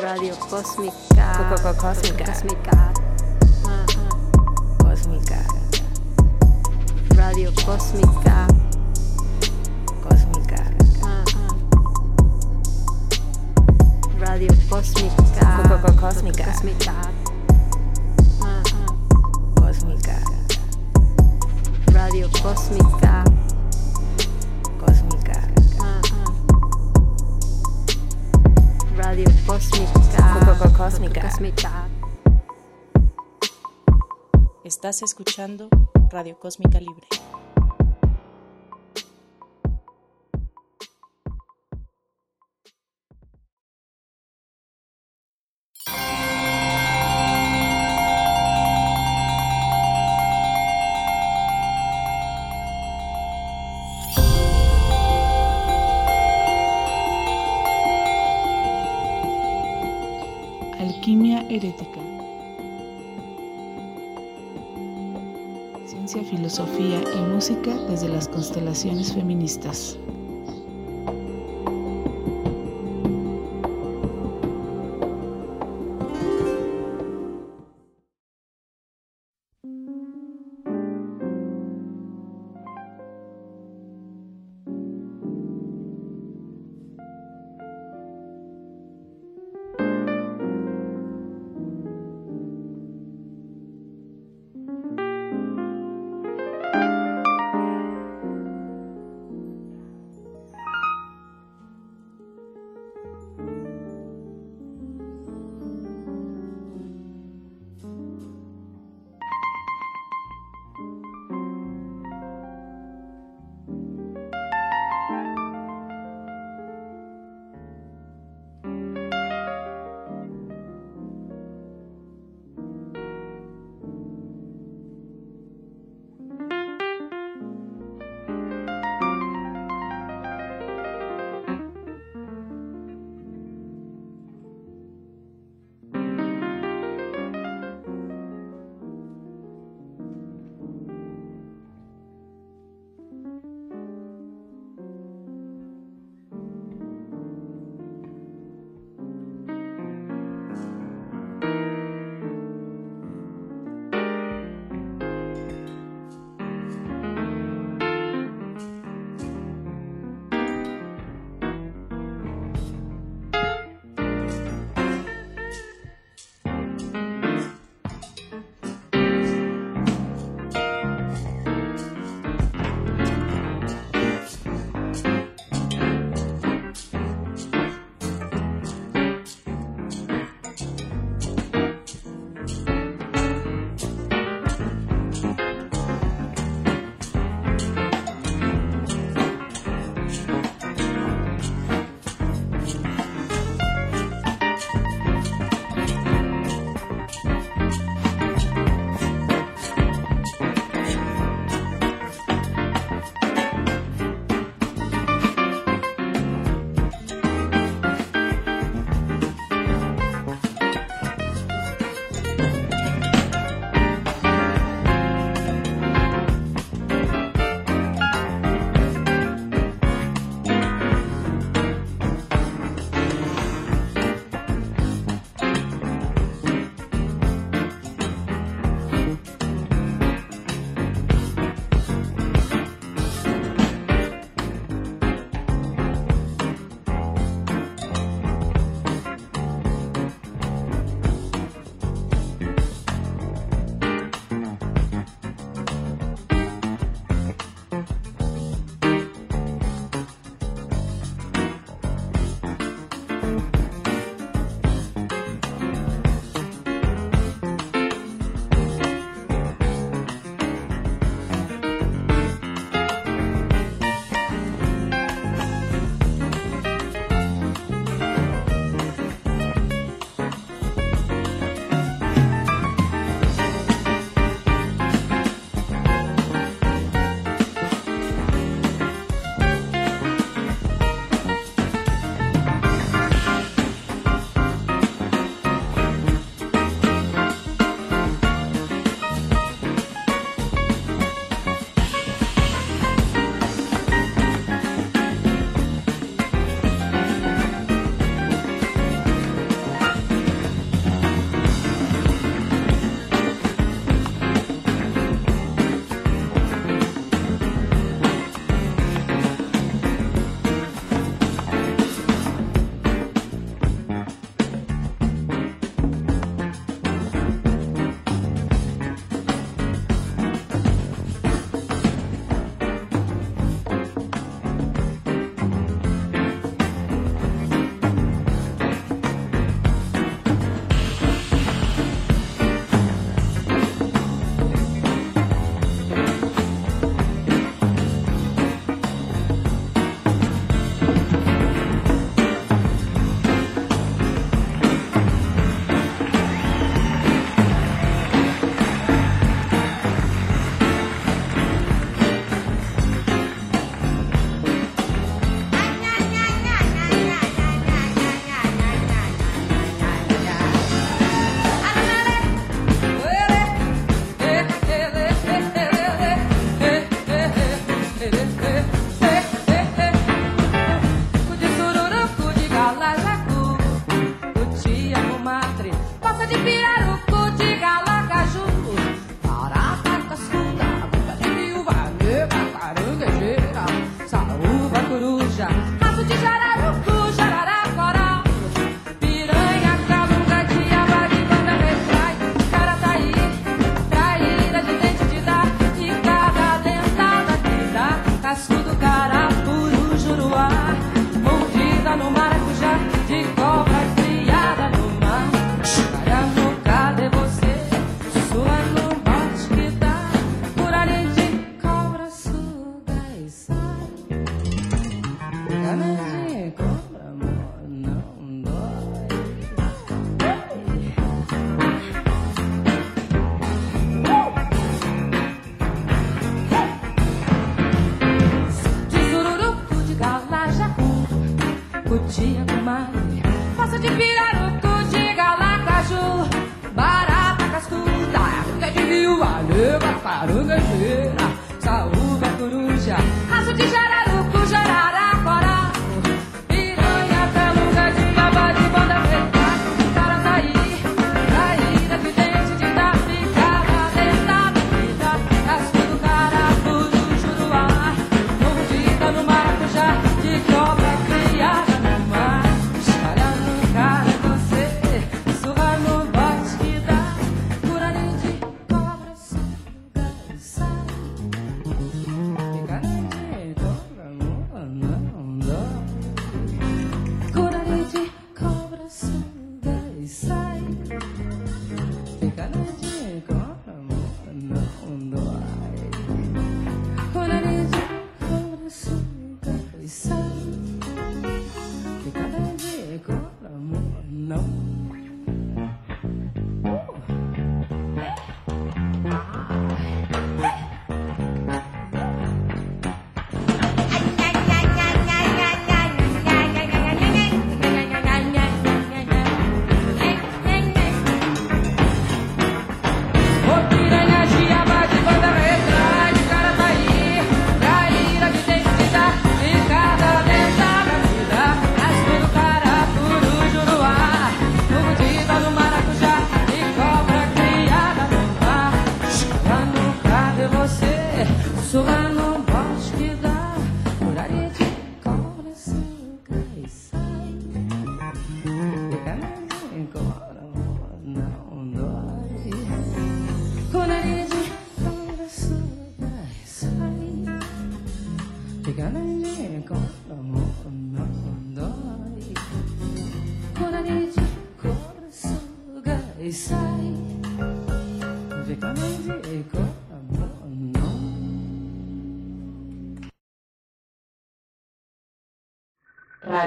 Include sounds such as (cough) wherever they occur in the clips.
Radio Cósmica. Coco Cósmica. Cósmica. Cósmica. Radio Cósmica. Cósmica. Radio Cósmica. Coco Cósmica. Cósmica. Cósmica. Radio Cósmica. Cósmica. Cósmica. Cósmica. Estás escuchando Radio Cósmica Libre. Constelaciones feministas.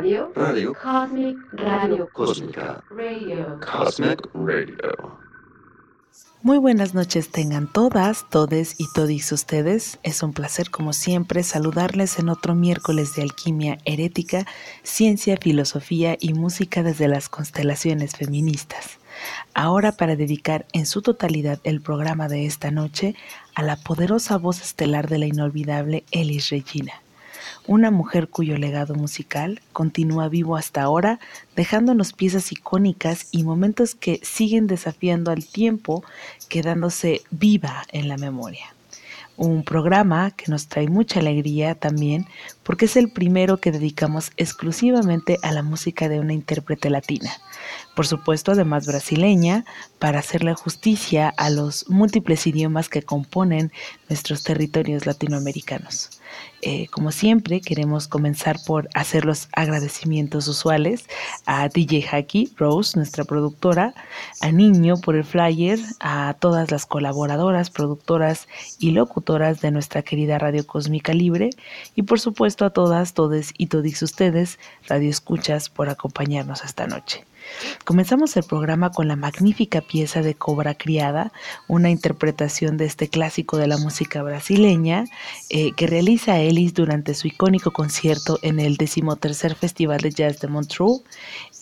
Radio. Radio. Cosmic Radio. Cósmica. Radio. Cosmic Radio. Muy buenas noches tengan todas, todes y todis ustedes. Es un placer como siempre saludarles en otro miércoles de alquimia herética, ciencia, filosofía y música desde las constelaciones feministas. Ahora para dedicar en su totalidad el programa de esta noche a la poderosa voz estelar de la inolvidable Elis Regina una mujer cuyo legado musical continúa vivo hasta ahora, dejándonos piezas icónicas y momentos que siguen desafiando al tiempo, quedándose viva en la memoria. Un programa que nos trae mucha alegría también porque es el primero que dedicamos exclusivamente a la música de una intérprete latina. Por supuesto, además brasileña, para hacerle justicia a los múltiples idiomas que componen nuestros territorios latinoamericanos. Eh, como siempre, queremos comenzar por hacer los agradecimientos usuales a DJ Haki, Rose, nuestra productora, a Niño por el flyer, a todas las colaboradoras, productoras y locutoras de nuestra querida Radio Cósmica Libre y por supuesto a todas, todes y todis ustedes, Radio Escuchas, por acompañarnos esta noche. Comenzamos el programa con la magnífica pieza de Cobra Criada, una interpretación de este clásico de la música brasileña eh, que realiza Ellis durante su icónico concierto en el decimotercer Festival de Jazz de Montreux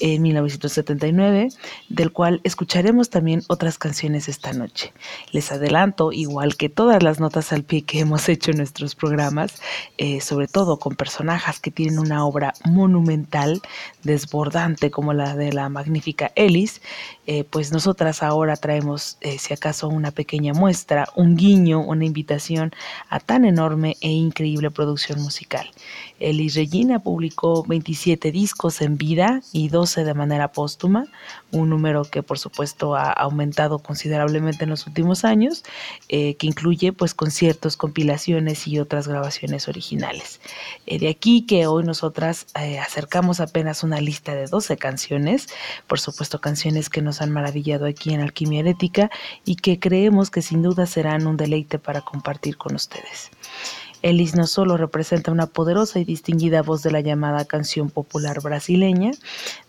en 1979, del cual escucharemos también otras canciones esta noche. Les adelanto, igual que todas las notas al pie que hemos hecho en nuestros programas, eh, sobre todo con personajes que tienen una obra monumental, desbordante como la de la magnífica Ellis, eh, pues nosotras ahora traemos, eh, si acaso, una pequeña muestra, un guiño, una invitación a tan enorme e increíble producción musical. Elis Regina publicó 27 discos en vida y 12 de manera póstuma, un número que por supuesto ha aumentado considerablemente en los últimos años, eh, que incluye pues conciertos, compilaciones y otras grabaciones originales. Eh, de aquí que hoy nosotras eh, acercamos apenas una lista de 12 canciones, por supuesto canciones que nos han maravillado aquí en Alquimia Herética y que creemos que sin duda serán un deleite para compartir con ustedes. Elis no solo representa una poderosa y distinguida voz de la llamada canción popular brasileña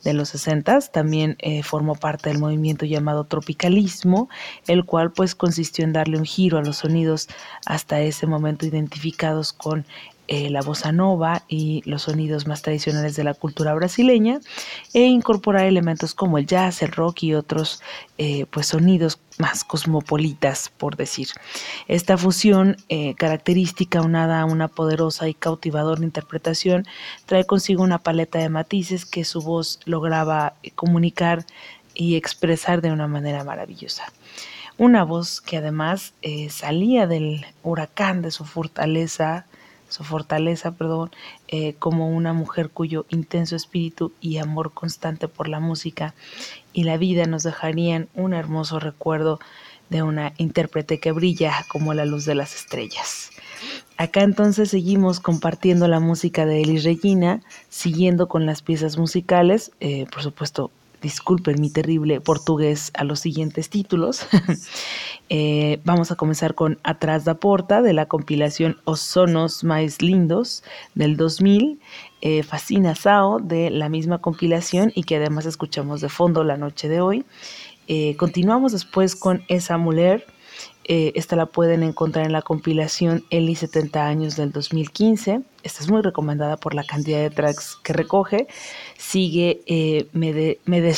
de los 60, también eh, formó parte del movimiento llamado tropicalismo, el cual pues consistió en darle un giro a los sonidos hasta ese momento identificados con eh, la bossa nova y los sonidos más tradicionales de la cultura brasileña e incorporar elementos como el jazz, el rock y otros eh, pues sonidos más cosmopolitas, por decir. Esta fusión eh, característica unada a una poderosa y cautivadora interpretación trae consigo una paleta de matices que su voz lograba comunicar y expresar de una manera maravillosa. Una voz que además salía del huracán de su fortaleza, su fortaleza, perdón, eh, como una mujer cuyo intenso espíritu y amor constante por la música y la vida nos dejarían un hermoso recuerdo de una intérprete que brilla como la luz de las estrellas. Acá entonces seguimos compartiendo la música de Elis Regina, siguiendo con las piezas musicales, eh, por supuesto disculpen mi terrible portugués a los siguientes títulos. (laughs) eh, vamos a comenzar con Atrás da Porta de la compilación Os Sonos Más Lindos del 2000, eh, Fascina Sao de la misma compilación y que además escuchamos de fondo la noche de hoy. Eh, continuamos después con Esa Muller eh, esta la pueden encontrar en la compilación Eli 70 años del 2015. Esta es muy recomendada por la cantidad de tracks que recoge. Sigue eh, Me,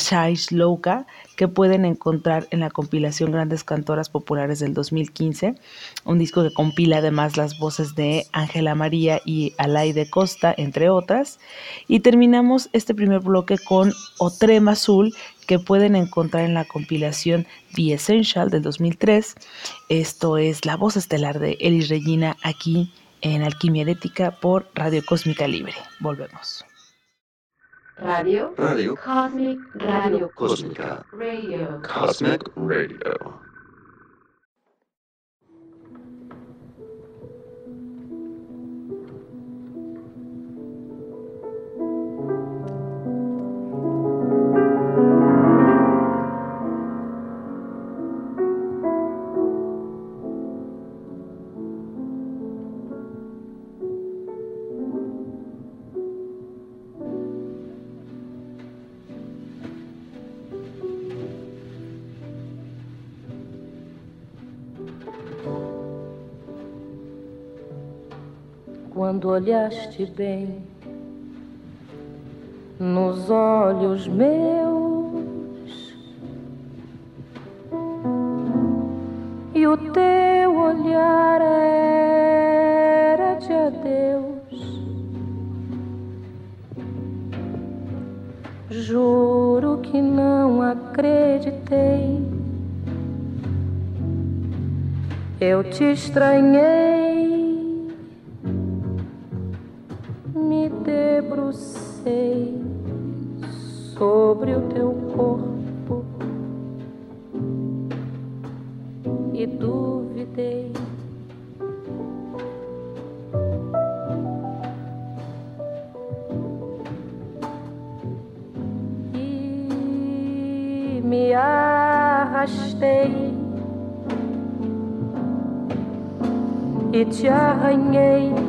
Louca, que pueden encontrar en la compilación Grandes Cantoras Populares del 2015. Un disco que compila además las voces de Ángela María y Alaide Costa, entre otras. Y terminamos este primer bloque con Otrema Azul, que pueden encontrar en la compilación The Essential del 2003. Esto es la voz estelar de Elis Regina aquí Alquimia Herética por Radio Cósmica Libre. Volvemos. Radio. Radio. Cosmic Radio. Cósmica. Radio. Cosmic Radio. Quando olhaste bem nos olhos meus e o teu olhar era de adeus. Juro que não acreditei. Eu te estranhei. Debrucei sobre o teu corpo e duvidei. E me arrastei e te arranhei.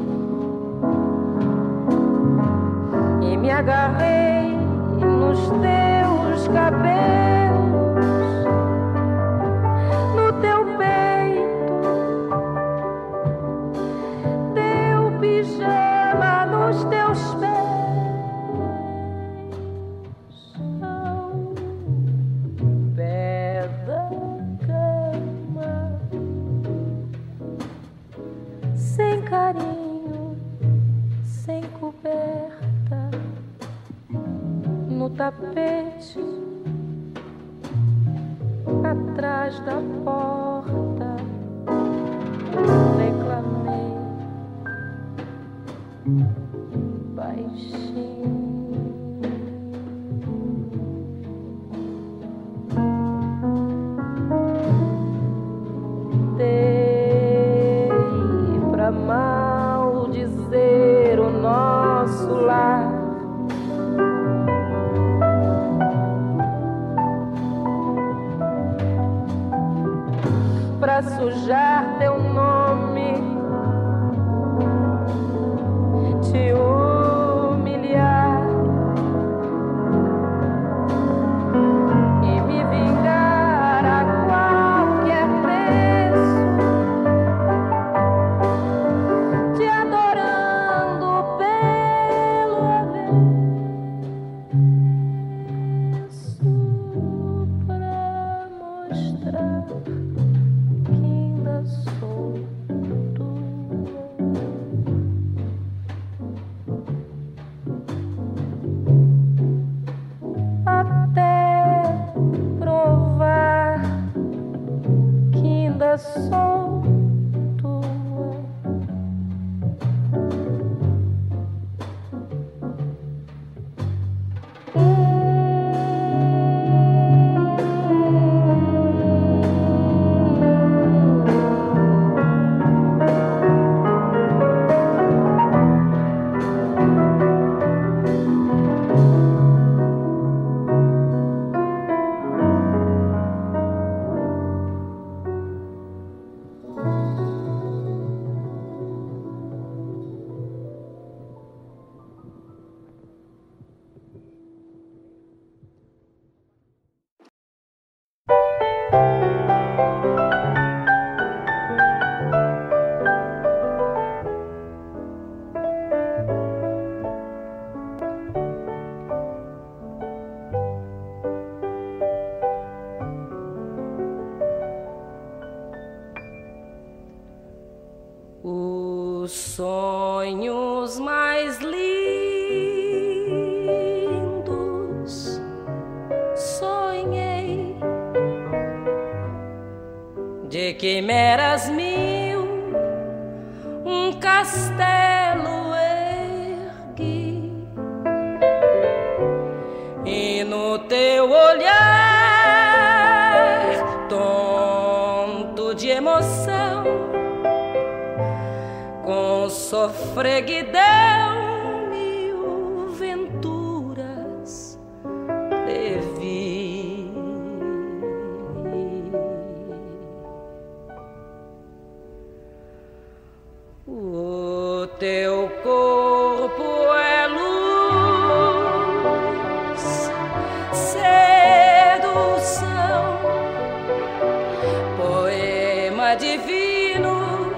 divino,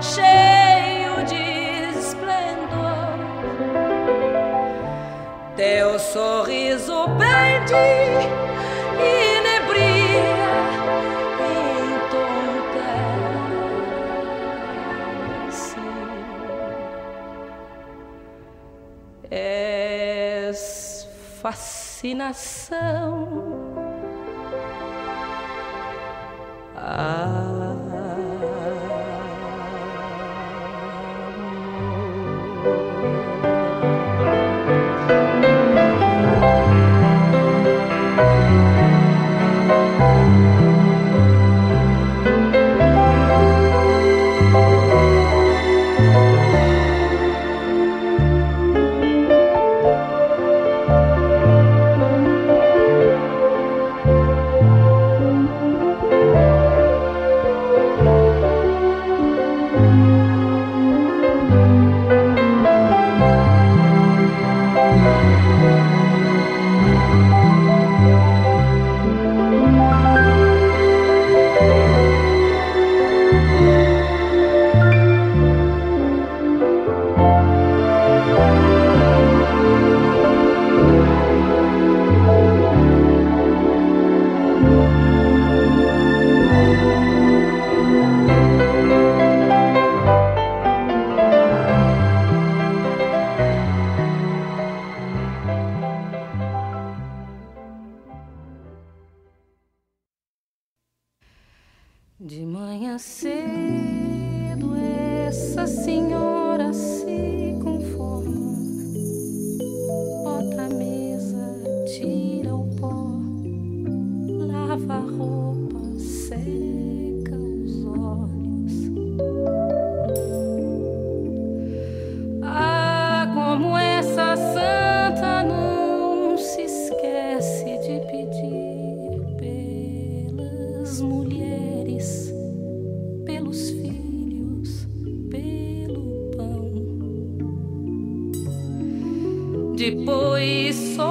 cheio de esplendor. Teu sorriso pende e nebria entontece. És fascinação Depois só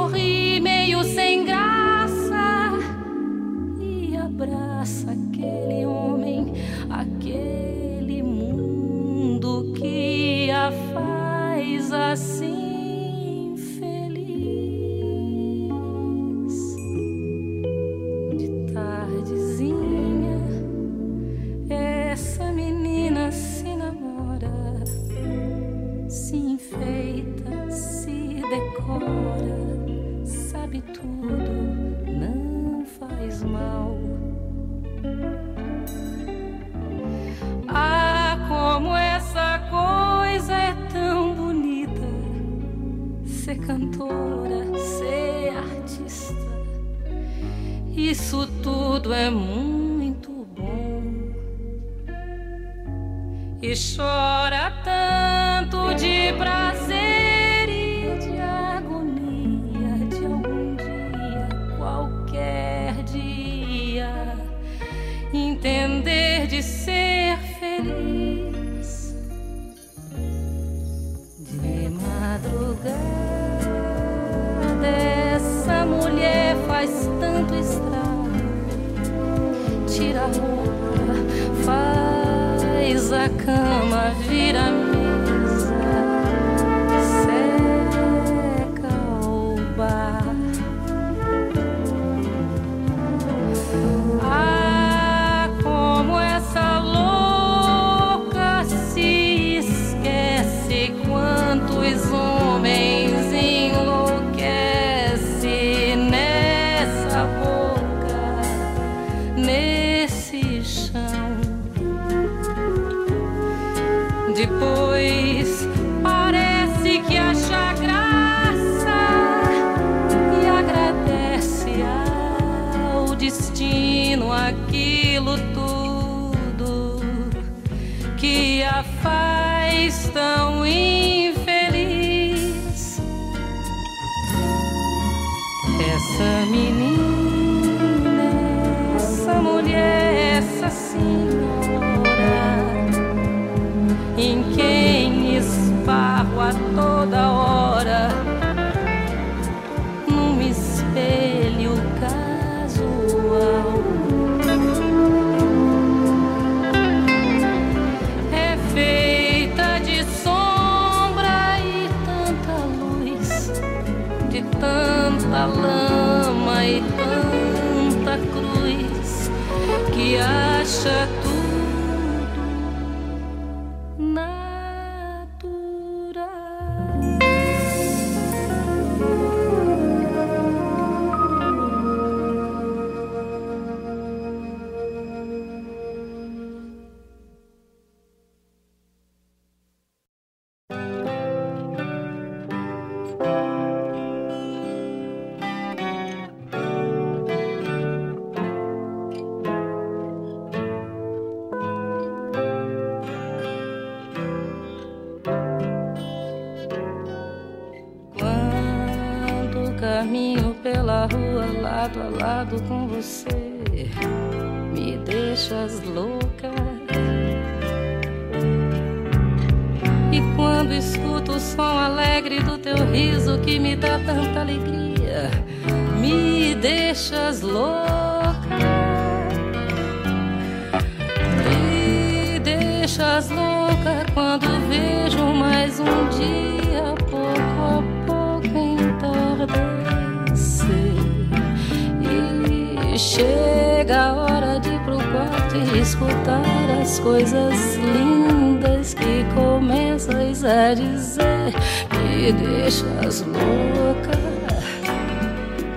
contar as coisas lindas que começas a dizer que deixas louca.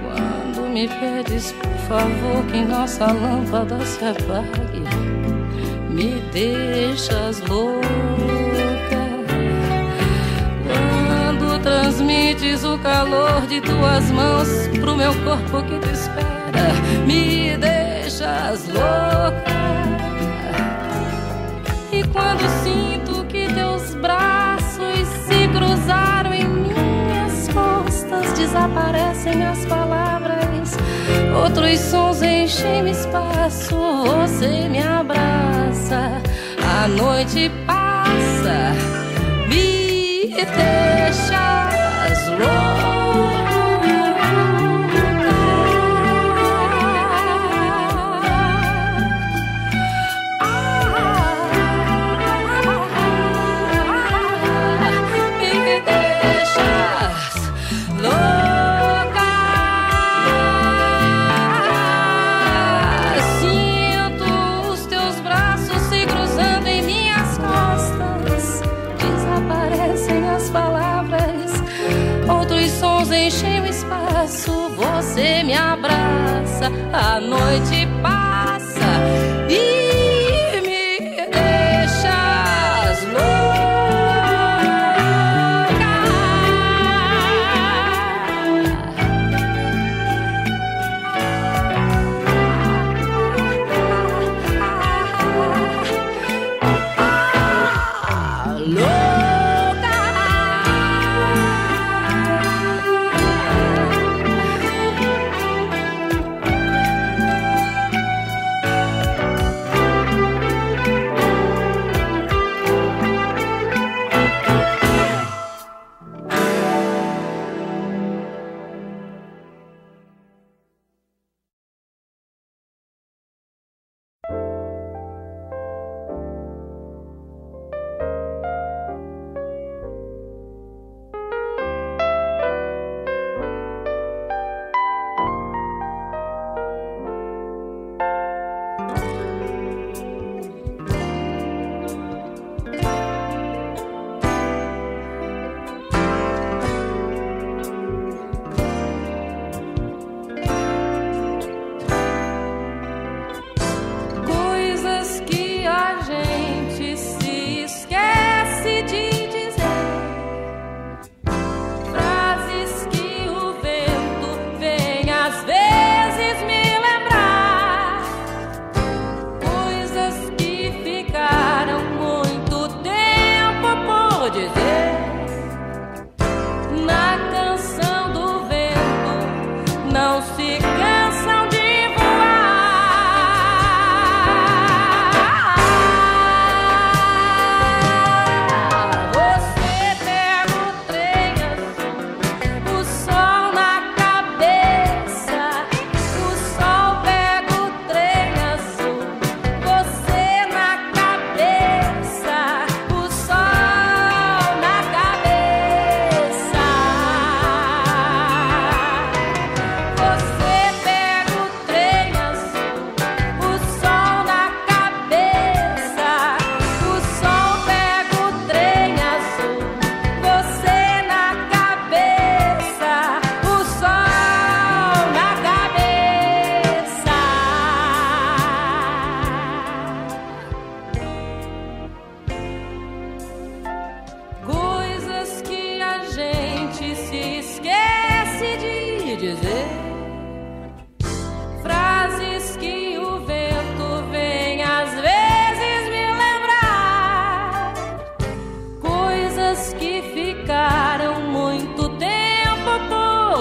Quando me pedes, por favor, que nossa lâmpada se apague, me deixas louca. Quando transmites o calor de tuas mãos pro meu corpo que te espera, me deixas louca quando sinto que teus braços se cruzaram em minhas costas, desaparecem as palavras. Outros sons enchem espaço, você me abraça. A noite passa, me deixa louca. A noite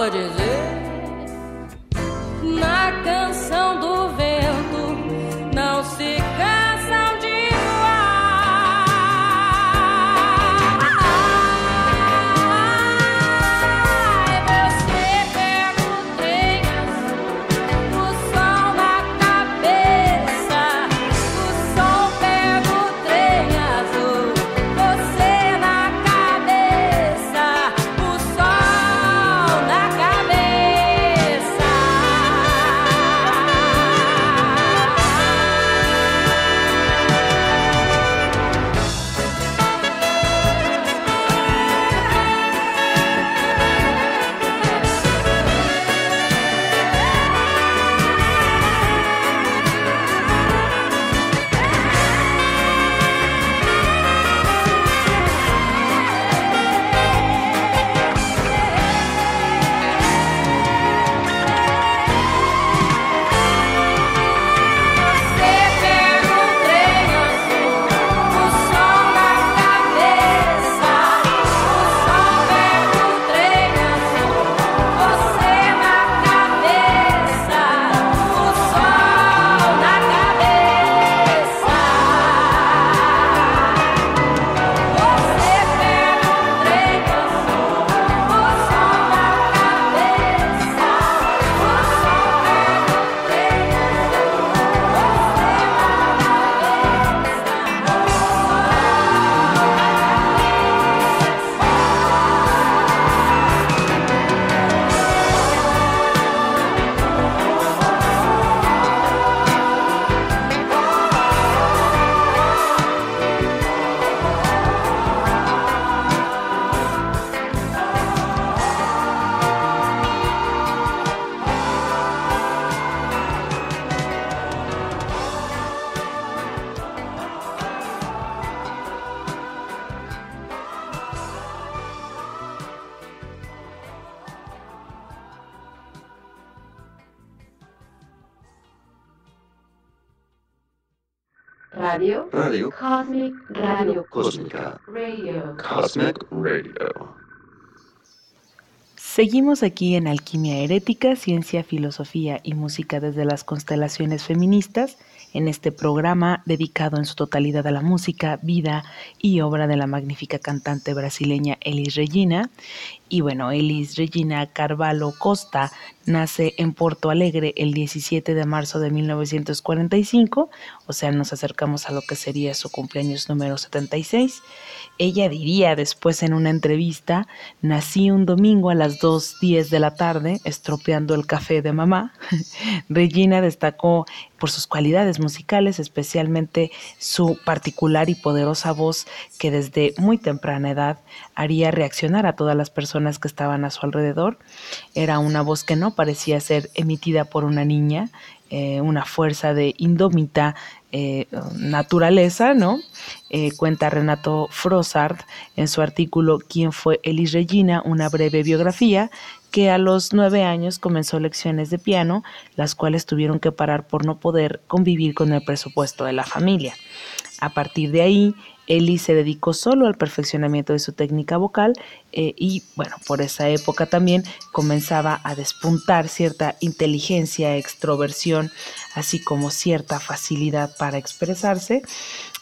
flores. Radio. Radio Cosmic Radio. Cósmica. Radio. Cosmic Radio. Seguimos aquí en Alquimia Herética, Ciencia, Filosofía y Música desde las constelaciones feministas, en este programa dedicado en su totalidad a la música, vida y obra de la magnífica cantante brasileña Elis Regina. Y bueno, Elis Regina Carvalho Costa nace en Porto Alegre el 17 de marzo de 1945, o sea, nos acercamos a lo que sería su cumpleaños número 76. Ella diría después en una entrevista, nací un domingo a las 2.10 de la tarde, estropeando el café de mamá. (laughs) Regina destacó por sus cualidades musicales, especialmente su particular y poderosa voz que desde muy temprana edad haría reaccionar a todas las personas que estaban a su alrededor. Era una voz que no parecía ser emitida por una niña, eh, una fuerza de indómita eh, naturaleza, ¿no? Eh, cuenta Renato Frossard en su artículo ¿Quién fue Elis Regina? Una breve biografía, que a los nueve años comenzó lecciones de piano, las cuales tuvieron que parar por no poder convivir con el presupuesto de la familia. A partir de ahí, Eli se dedicó solo al perfeccionamiento de su técnica vocal eh, y bueno, por esa época también comenzaba a despuntar cierta inteligencia, extroversión, así como cierta facilidad para expresarse,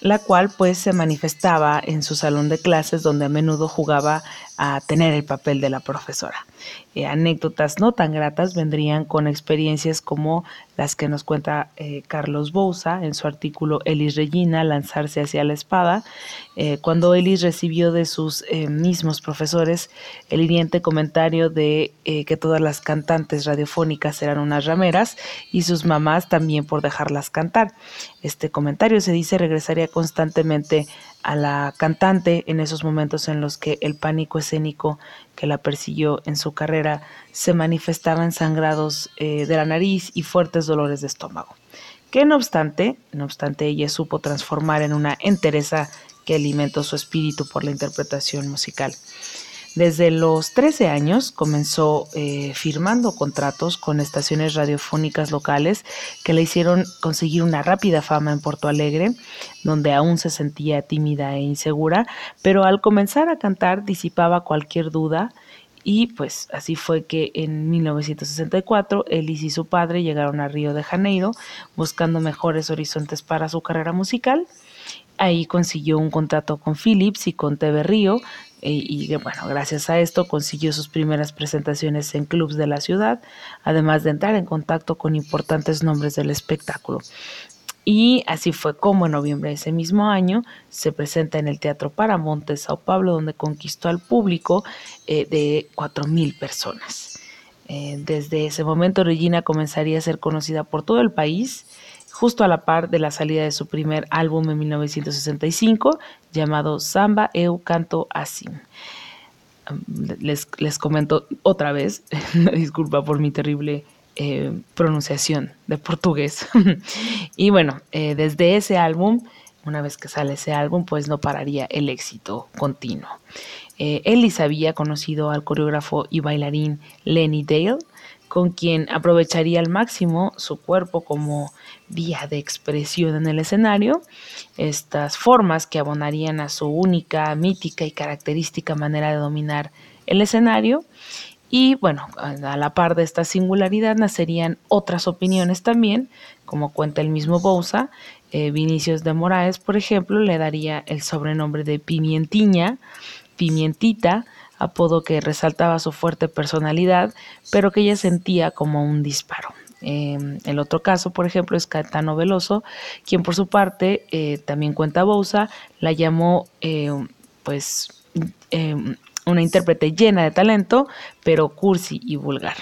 la cual pues se manifestaba en su salón de clases donde a menudo jugaba a tener el papel de la profesora. Eh, anécdotas no tan gratas vendrían con experiencias como las que nos cuenta eh, Carlos Bouza en su artículo Elis Regina, lanzarse hacia la espada, eh, cuando Elis recibió de sus mismos profesores el hiriente comentario de que todas las cantantes radiofónicas eran unas rameras y sus mamás también por dejarlas cantar. Este comentario se dice regresaría constantemente a la cantante en esos momentos en los que el pánico escénico que la persiguió en su carrera se manifestaba en sangrados eh, de la nariz y fuertes dolores de estómago. Que no obstante, no obstante ella supo transformar en una entereza que alimentó su espíritu por la interpretación musical. Desde los 13 años comenzó eh, firmando contratos con estaciones radiofónicas locales que le hicieron conseguir una rápida fama en Porto Alegre, donde aún se sentía tímida e insegura, pero al comenzar a cantar disipaba cualquier duda y pues así fue que en 1964 Ellis y su padre llegaron a Río de Janeiro buscando mejores horizontes para su carrera musical. Ahí consiguió un contrato con Philips y con TV Río, y, bueno, gracias a esto consiguió sus primeras presentaciones en clubs de la ciudad, además de entrar en contacto con importantes nombres del espectáculo. Y así fue como en noviembre de ese mismo año se presenta en el Teatro Paramount de Sao Paulo, donde conquistó al público eh, de 4.000 personas. Eh, desde ese momento Regina comenzaría a ser conocida por todo el país justo a la par de la salida de su primer álbum en 1965 llamado Samba Eu Canto Assim. Les, les comento otra vez, (laughs) disculpa por mi terrible eh, pronunciación de portugués. (laughs) y bueno, eh, desde ese álbum, una vez que sale ese álbum, pues no pararía el éxito continuo. Eh, Ellis había conocido al coreógrafo y bailarín Lenny Dale, con quien aprovecharía al máximo su cuerpo como vía de expresión en el escenario, estas formas que abonarían a su única, mítica y característica manera de dominar el escenario. Y bueno, a la par de esta singularidad nacerían otras opiniones también, como cuenta el mismo Bouza. Eh, Vinicius de Moraes, por ejemplo, le daría el sobrenombre de Pimientiña, Pimientita, apodo que resaltaba su fuerte personalidad, pero que ella sentía como un disparo. Em, el otro caso, por ejemplo, es Catano Veloso, quien por su parte, eh, también cuenta Bouza, la llamó eh, pues em, una intérprete llena de talento, pero cursi y vulgar.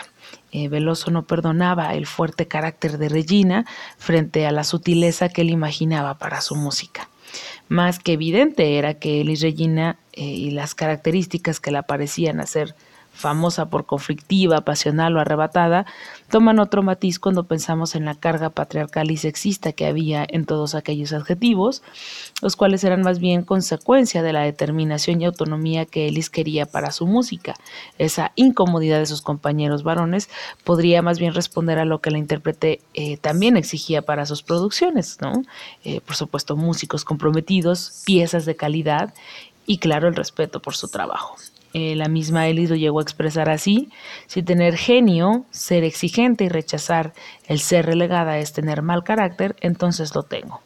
Eh, Veloso no perdonaba el fuerte carácter de Regina frente a la sutileza que él imaginaba para su música. Más que evidente era que Elis Regina y las características que la parecían hacer famosa por conflictiva, pasional o arrebatada, toman otro matiz cuando pensamos en la carga patriarcal y sexista que había en todos aquellos adjetivos, los cuales eran más bien consecuencia de la determinación y autonomía que Ellis quería para su música. Esa incomodidad de sus compañeros varones podría más bien responder a lo que la intérprete eh, también exigía para sus producciones, ¿no? Eh, por supuesto, músicos comprometidos, piezas de calidad y claro, el respeto por su trabajo. Eh, la misma Ellis lo llegó a expresar así, si tener genio, ser exigente y rechazar el ser relegada es tener mal carácter, entonces lo tengo.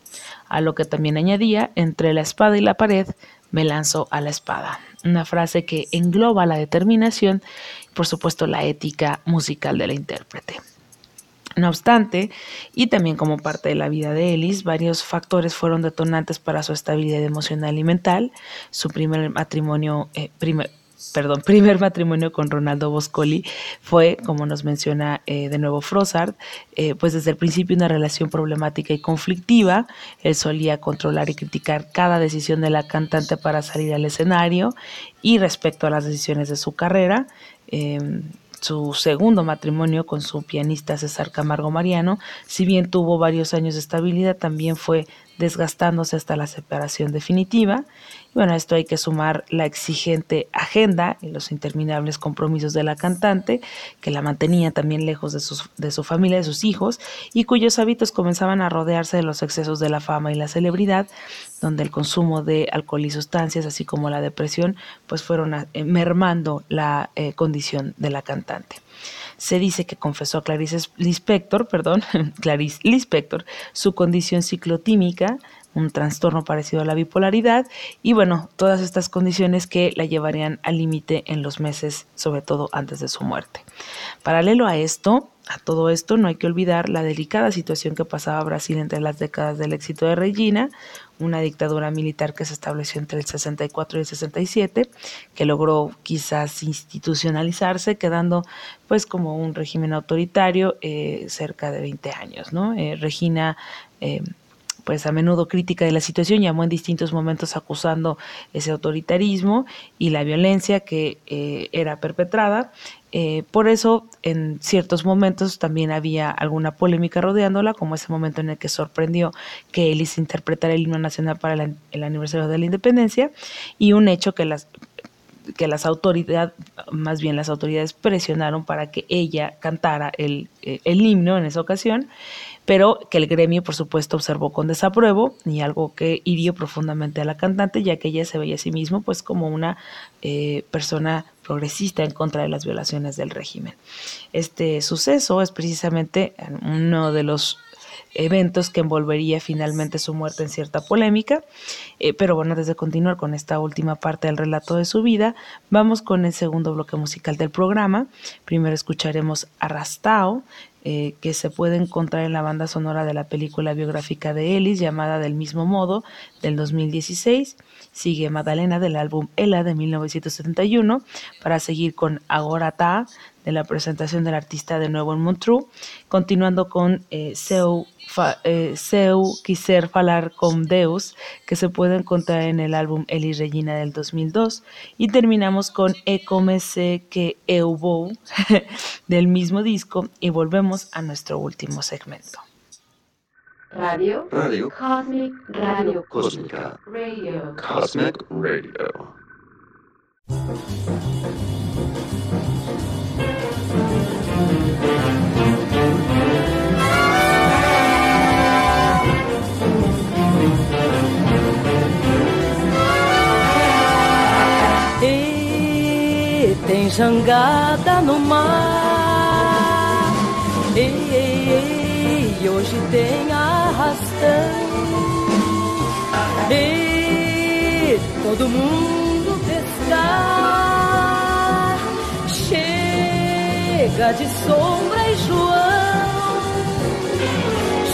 A lo que también añadía, entre la espada y la pared, me lanzo a la espada. Una frase que engloba la determinación y por supuesto la ética musical de la intérprete. No obstante, y también como parte de la vida de Ellis, varios factores fueron detonantes para su estabilidad emocional y mental. Su primer matrimonio, eh, primer, perdón, (laughs) primer matrimonio con Ronaldo Boscoli fue, como nos menciona eh, de nuevo Frossard, eh, pues desde el principio una relación problemática y conflictiva. Él solía controlar y criticar cada decisión de la cantante para salir al escenario y respecto a las decisiones de su carrera. Eh, su segundo matrimonio con su pianista César Camargo Mariano, si bien tuvo varios años de estabilidad, también fue desgastándose hasta la separación definitiva. Bueno, a esto hay que sumar la exigente agenda y los interminables compromisos de la cantante, que la mantenía también lejos de, sus, de su familia, de sus hijos, y cuyos hábitos comenzaban a rodearse de los excesos de la fama y la celebridad, donde el consumo de alcohol y sustancias, así como la depresión, pues fueron eh, mermando la eh, condición de la cantante. Se dice que confesó a Clarice Lispector, perdón, (laughs) Clarice Lispector, su condición ciclotímica, un trastorno parecido a la bipolaridad y bueno, todas estas condiciones que la llevarían al límite en los meses, sobre todo antes de su muerte. Paralelo a esto, a todo esto, no hay que olvidar la delicada situación que pasaba Brasil entre las décadas del éxito de Regina, una dictadura militar que se estableció entre el 64 y el 67, que logró quizás institucionalizarse, quedando pues como un régimen autoritario eh, cerca de 20 años. ¿no? Eh, Regina eh, pues a menudo crítica de la situación, llamó en distintos momentos acusando ese autoritarismo y la violencia que eh, era perpetrada. Eh, por eso, en ciertos momentos también había alguna polémica rodeándola, como ese momento en el que sorprendió que Ellis interpretara el himno nacional para el, el aniversario de la independencia, y un hecho que las que las autoridades, más bien las autoridades presionaron para que ella cantara el, eh, el himno en esa ocasión pero que el gremio, por supuesto, observó con desapruebo y algo que hirió profundamente a la cantante, ya que ella se veía a sí mismo pues como una eh, persona progresista en contra de las violaciones del régimen. Este suceso es precisamente uno de los eventos que envolvería finalmente su muerte en cierta polémica. Eh, pero bueno, antes de continuar con esta última parte del relato de su vida, vamos con el segundo bloque musical del programa. Primero escucharemos Arrastao, eh, que se puede encontrar en la banda sonora de la película biográfica de Ellis llamada del mismo modo del 2016. Sigue Magdalena del álbum Ela de 1971 para seguir con Agora Ta de la presentación del artista de nuevo en Montreux, continuando con eh, Seu, fa, eh, Seu Quiser Falar con Deus, que se puede encontrar en el álbum Eli Regina del 2002, y terminamos con E Come Se Que Eu Vou (laughs) del mismo disco, y volvemos a nuestro último segmento. Radio. Radio. Cosmic Radio. Cósmica. Radio. Cosmic Radio. E tem jangada no mar. Ei, ei, ei, hoje tem arrastão. E todo mundo pescar. Chega de sombra e João.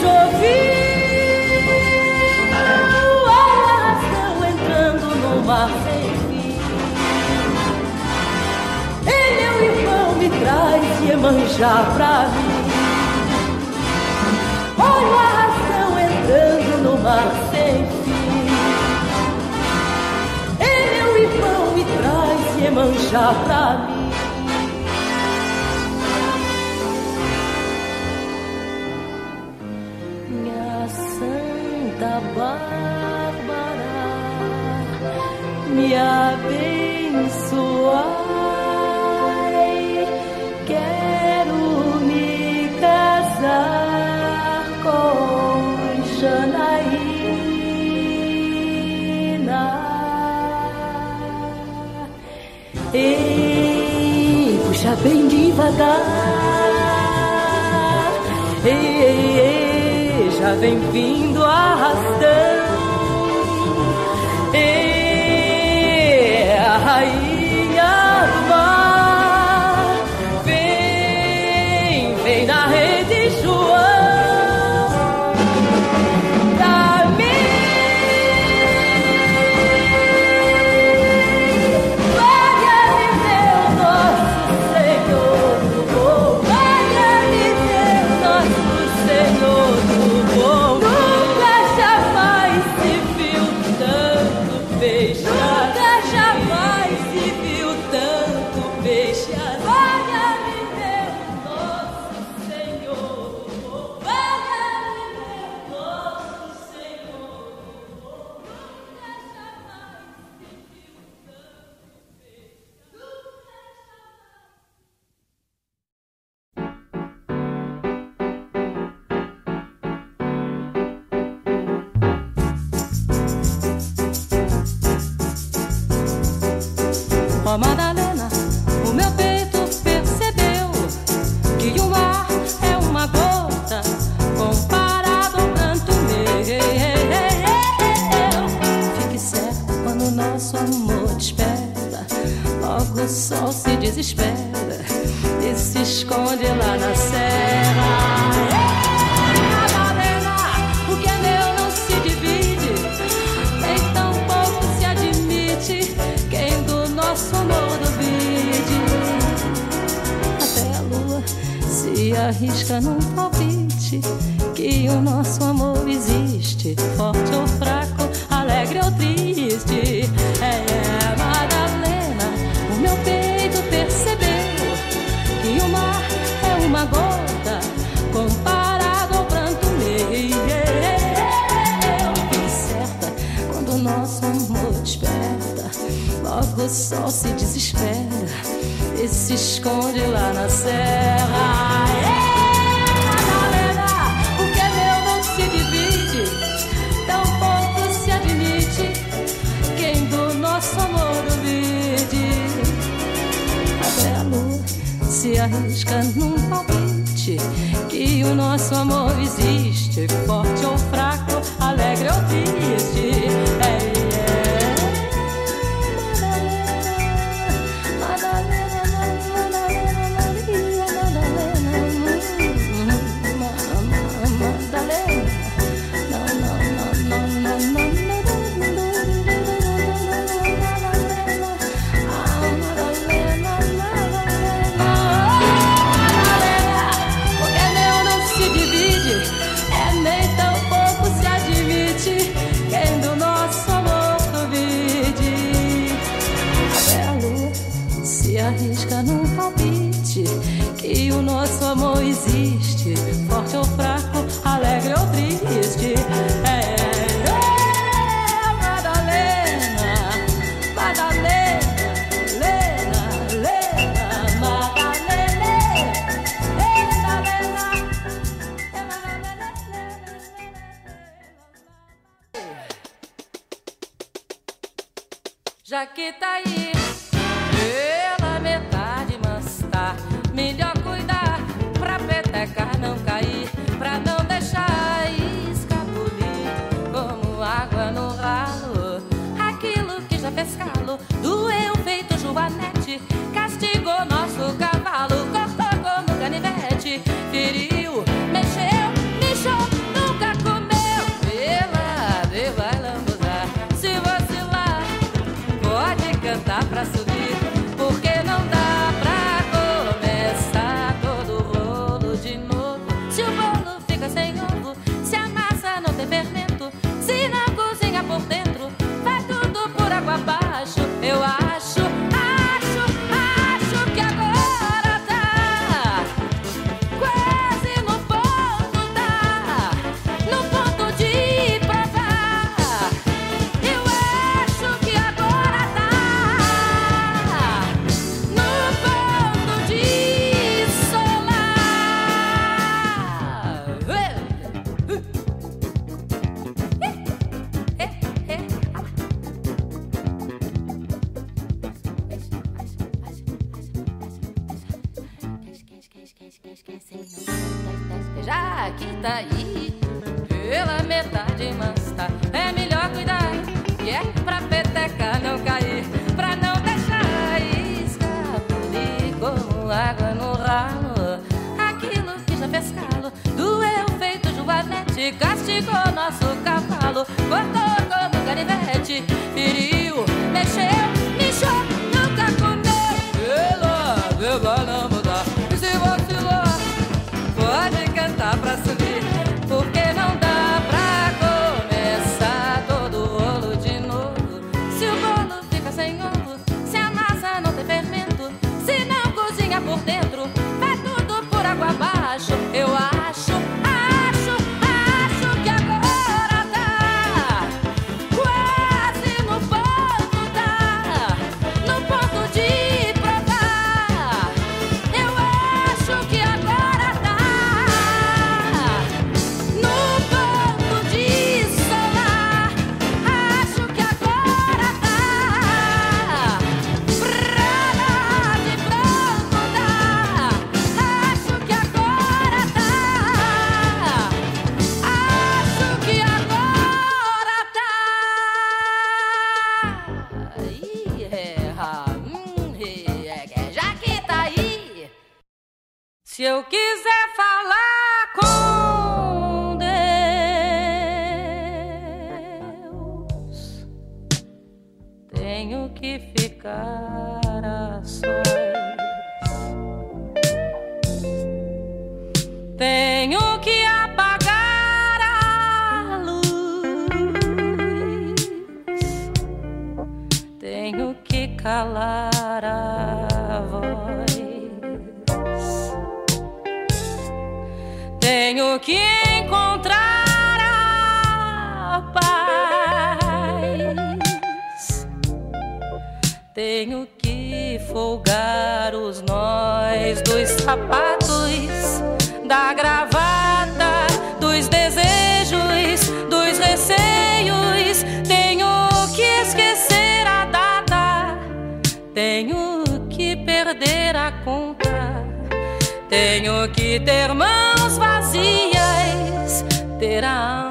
Choveu arrastão entrando no mar sem fim. Ei, meu irmão, me traz Iemanjá pra mim. Olha o arrastão entrando no mar sem fim. Ei, meu irmão, me traz Iemanjá pra mim. me abençoai. Quero me casar com Janaína. Ei, puxa bem devagar. Ei, ei já vem vindo arrastando. raiz. Já que tá aí pela metade, tá. É melhor cuidar, que é pra peteca não cair, pra não deixar escapulir como água no ralo. Aquilo que já fez calo, doeu feito Joanete, castigou nosso cavalo, cortou como canivete, feriu, Tenho que folgar os nós dos sapatos, da gravata, dos desejos, dos receios. Tenho que esquecer a data. Tenho que perder a conta. Tenho que ter mãos vazias, ter a alma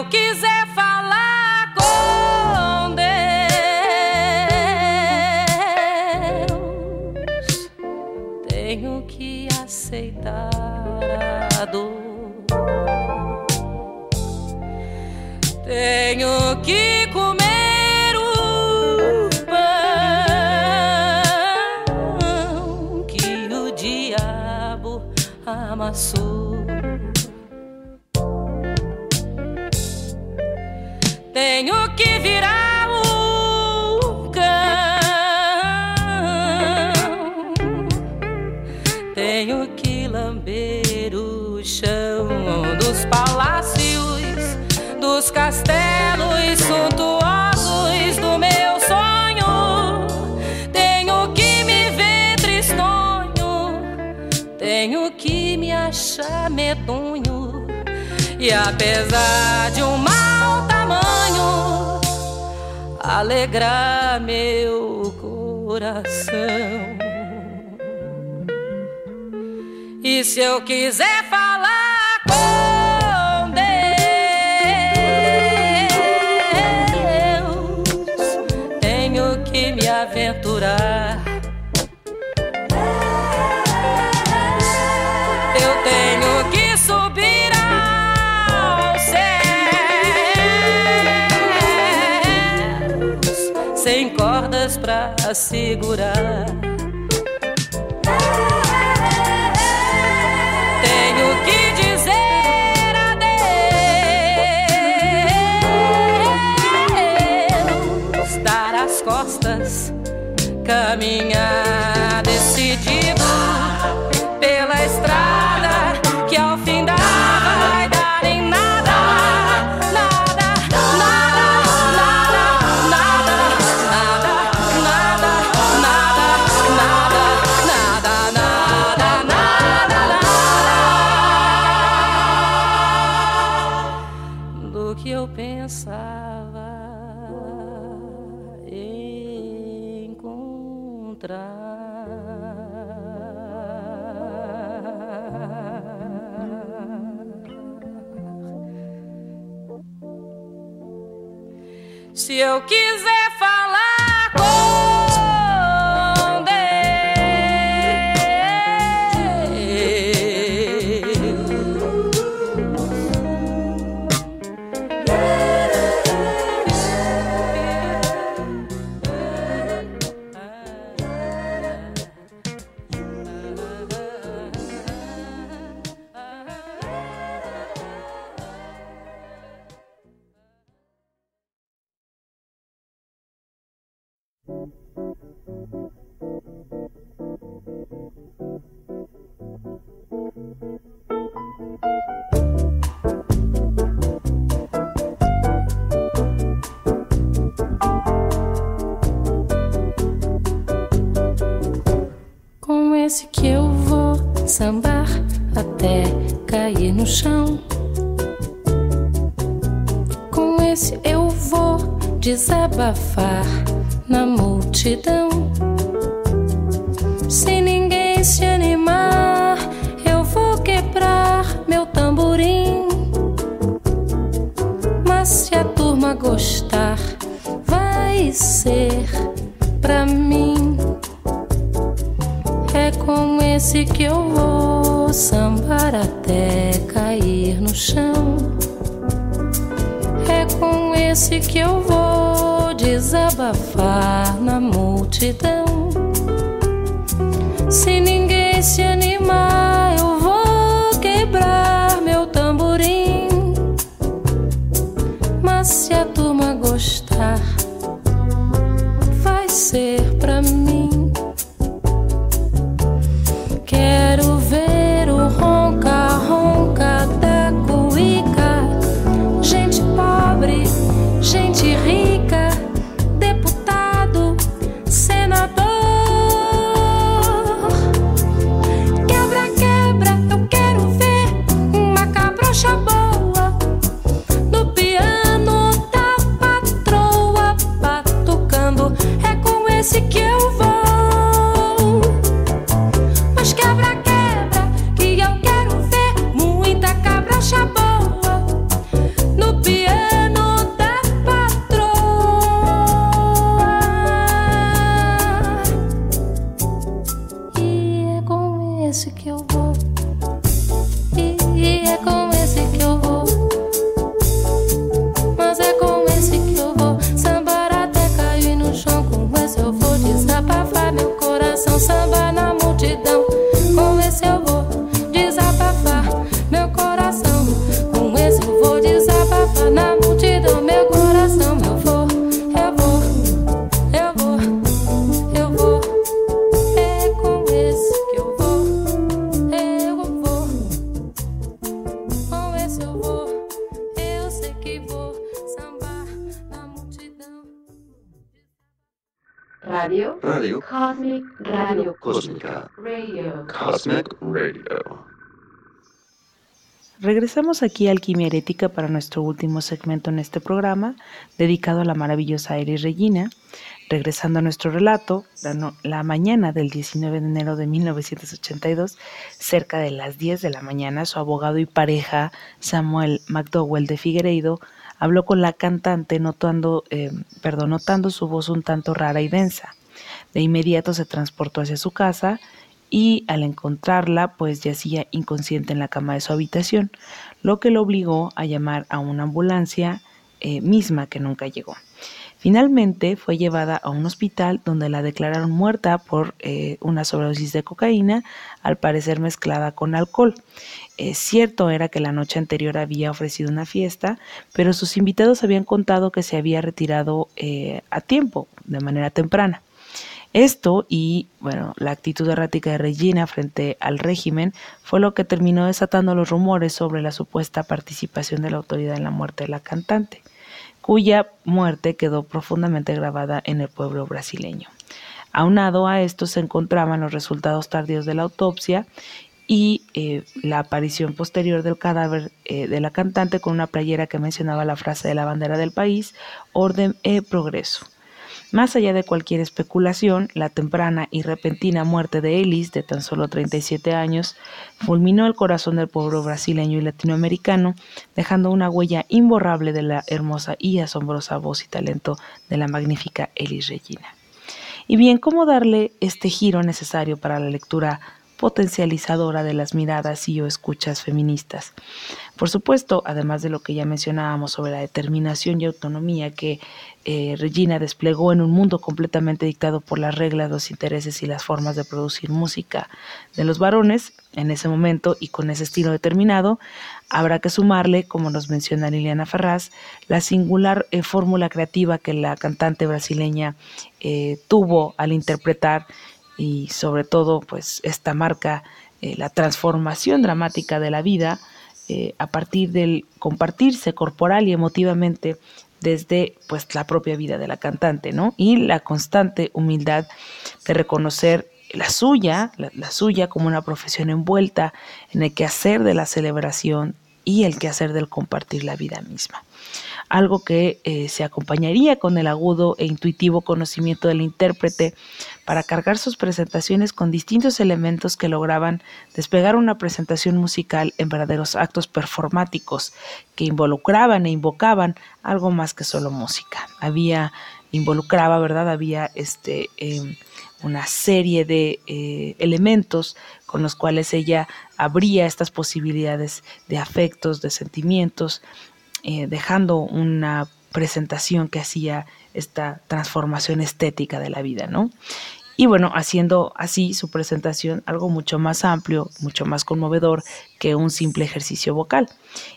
eu quiser falar com Deus, tenho que aceitar a dor. Tenho que comer o pão que o diabo amassou. Castelos suntuosos do meu sonho. Tenho que me ver tristonho, tenho que me achar medonho. E apesar de um mau tamanho, alegrar meu coração. E se eu quiser falar segurar. A gostar, vai ser pra mim. É com esse que eu vou sambar até cair no chão. É com esse que eu vou desabafar na multidão. Se ninguém se animar, Regresamos aquí a Alquimia Herética para nuestro último segmento en este programa, dedicado a la maravillosa Iris Regina. Regresando a nuestro relato, la, mañana del 19 de enero de 1982, cerca de las 10 de la mañana, su abogado y pareja, Samuel McDowell de Figueiredo, habló con la cantante notando, eh, perdón, notando su voz un tanto rara y densa. De inmediato se transportó hacia su casa y al encontrarla pues yacía inconsciente en la cama de su habitación, lo que lo obligó a llamar a una ambulancia eh, misma que nunca llegó. Finalmente fue llevada a un hospital donde la declararon muerta por eh, una sobredosis de cocaína, al parecer mezclada con alcohol. Eh, cierto era que la noche anterior había ofrecido una fiesta, pero sus invitados habían contado que se había retirado a tiempo, de manera temprana. Esto y, bueno, la actitud errática de Regina frente al régimen fue lo que terminó desatando los rumores sobre la supuesta participación de la autoridad en la muerte de la cantante, cuya muerte quedó profundamente grabada en el pueblo brasileño. Aunado a esto se encontraban los resultados tardíos de la autopsia y eh, la aparición posterior del cadáver eh, de la cantante con una playera que mencionaba la frase de la bandera del país, orden e progreso. Más allá de cualquier especulación, la temprana y repentina muerte de Ellis, de tan solo 37 años, fulminó el corazón del pueblo brasileño y latinoamericano, dejando una huella imborrable de la hermosa y asombrosa voz y talento de la magnífica Ellis Regina. Y bien, ¿cómo darle este giro necesario para la lectura potencializadora de las miradas y o escuchas feministas. Por supuesto, además de lo que ya mencionábamos sobre la determinación y autonomía que eh, Regina desplegó en un mundo completamente dictado por las reglas, los intereses y las formas de producir música de los varones en ese momento y con ese estilo determinado, habrá que sumarle, como nos menciona Liliana Ferraz, la singular eh, fórmula creativa que la cantante brasileña eh, tuvo al interpretar y sobre todo pues esta marca eh, la transformación dramática de la vida eh, a partir del compartirse corporal y emotivamente desde pues la propia vida de la cantante, ¿no? Y la constante humildad de reconocer la suya, la suya como una profesión envuelta en el quehacer de la celebración y el quehacer del compartir la vida misma algo que eh, se acompañaría con el agudo e intuitivo conocimiento del intérprete para cargar sus presentaciones con distintos elementos que lograban despegar una presentación musical en verdaderos actos performáticos que involucraban e invocaban algo más que solo música. Había, involucraba, ¿verdad? Había este, em, una serie de eh, elementos con los cuales ella abría estas posibilidades de afectos, de sentimientos, eh, dejando una presentación que hacía esta transformación estética de la vida, ¿no? Y bueno, haciendo así su presentación algo mucho más amplio, mucho más conmovedor que un simple ejercicio vocal.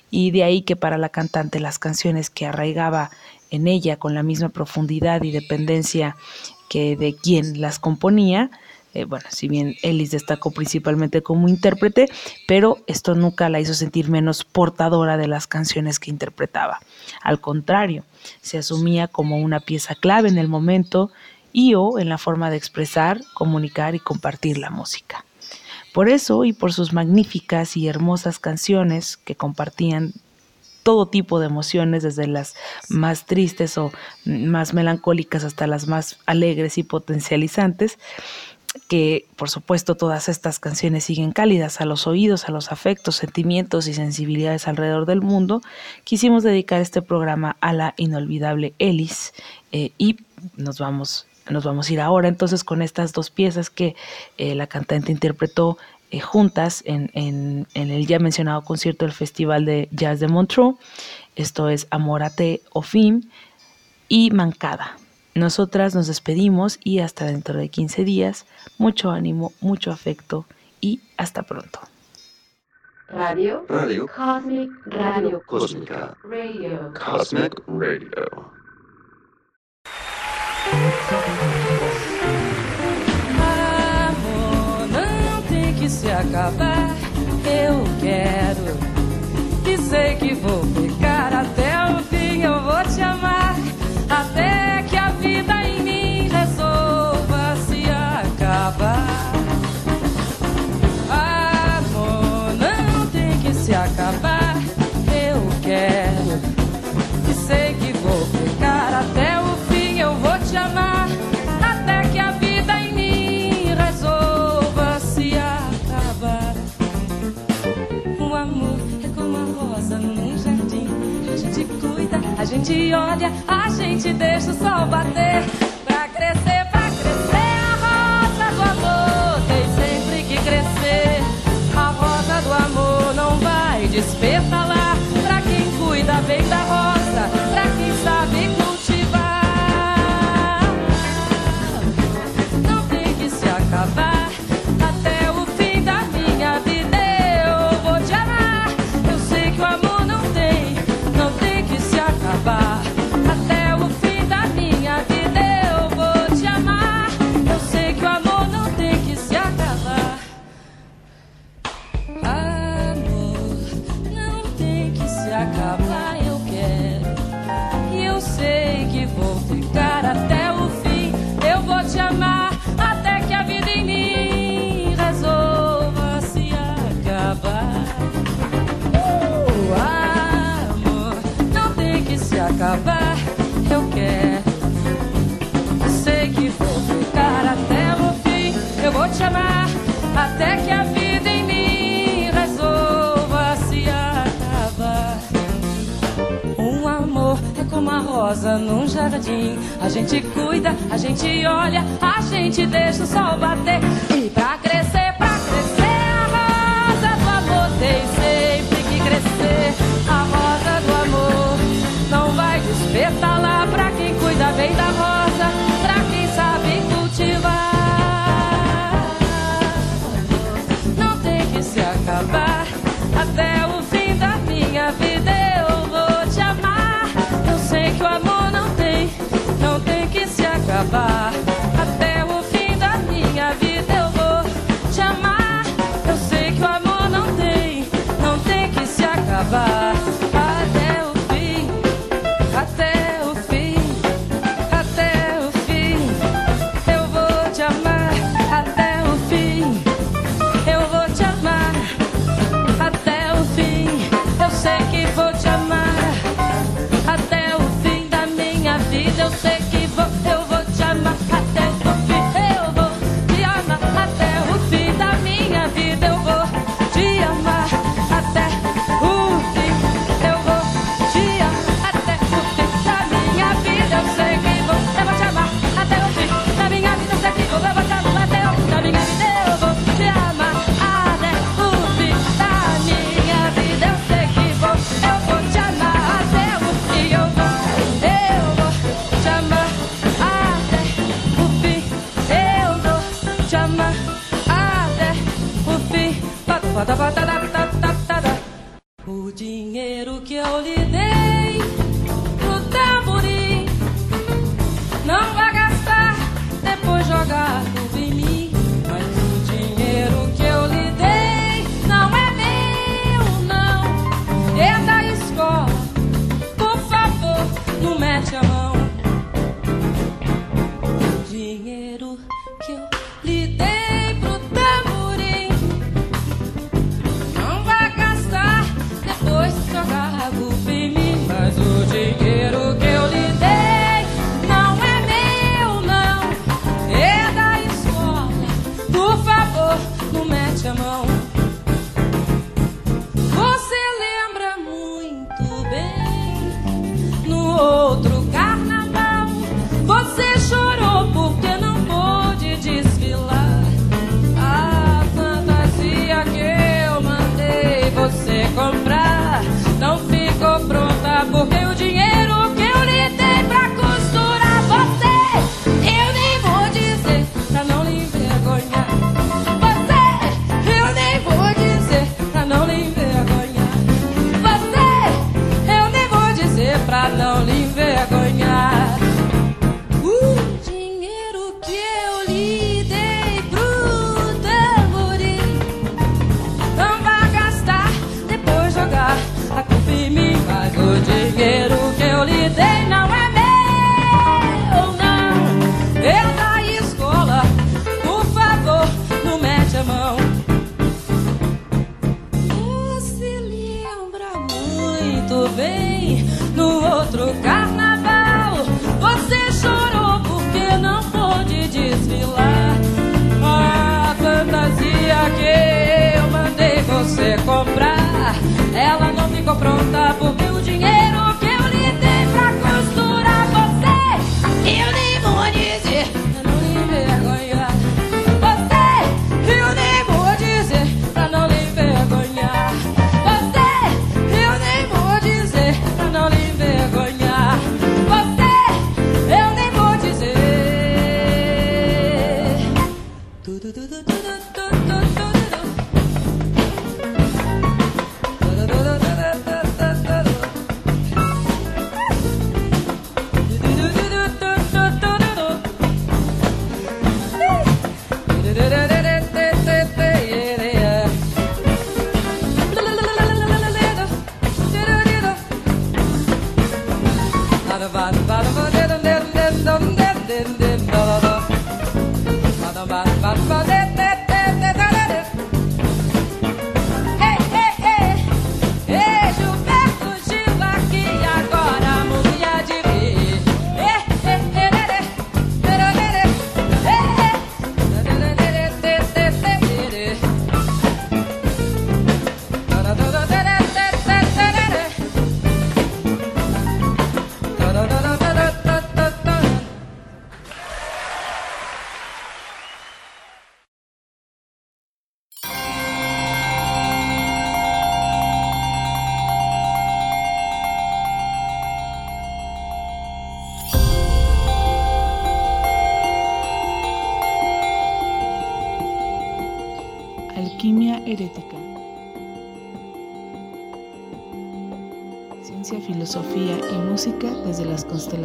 Y de ahí que para la cantante las canciones que arraigaba en ella con la misma profundidad y dependencia que de quien las componía, eh, bueno, si bien Ellis destacó principalmente como intérprete, pero esto nunca la hizo sentir menos portadora de las canciones que interpretaba. Al contrario, se asumía como una pieza clave en el momento y o en la forma de expresar, comunicar y compartir la música. Por eso y por sus magníficas y hermosas canciones que compartían todo tipo de emociones, desde las más tristes o más melancólicas hasta las más alegres y potencializantes, que por supuesto todas estas canciones siguen cálidas a los oídos, a los afectos, sentimientos y sensibilidades alrededor del mundo, quisimos dedicar este programa a la inolvidable Ellis eh, y nos vamos, nos vamos a ir ahora entonces con estas dos piezas que eh, la cantante interpretó eh, juntas en, el ya mencionado concierto del Festival de Jazz de Montreux. Esto es Amorate o Fin y Mancada. Nosotras nos despedimos y hasta dentro de 15 días. Mucho ánimo, mucho afecto y hasta pronto. Radio. Radio. Cosmic Radio. Cósmica. Radio. Cosmic Radio. Amor, não tem que se acabar. Eu quero e sei que vou ficar até o fim. Eu vou te amar gente olha, a gente deixa o sol bater. como a rosa num jardim. A gente cuida, a gente olha, a gente deixa o sol bater. E pra crescer, pra crescer, a rosa só poder. far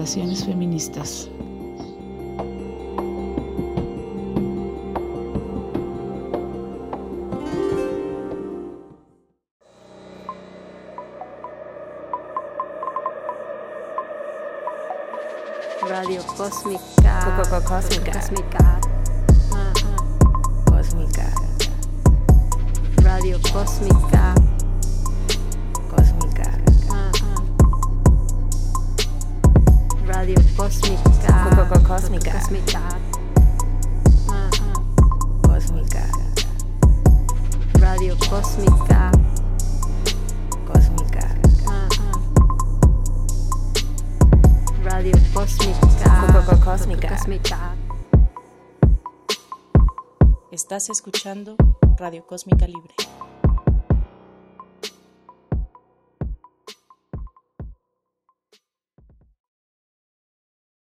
constelaciones feministas. Radio Cósmica. Cósmica. Cósmica. Cósmica. Radio. Cósmica. Estás escuchando Radio Cósmica Libre.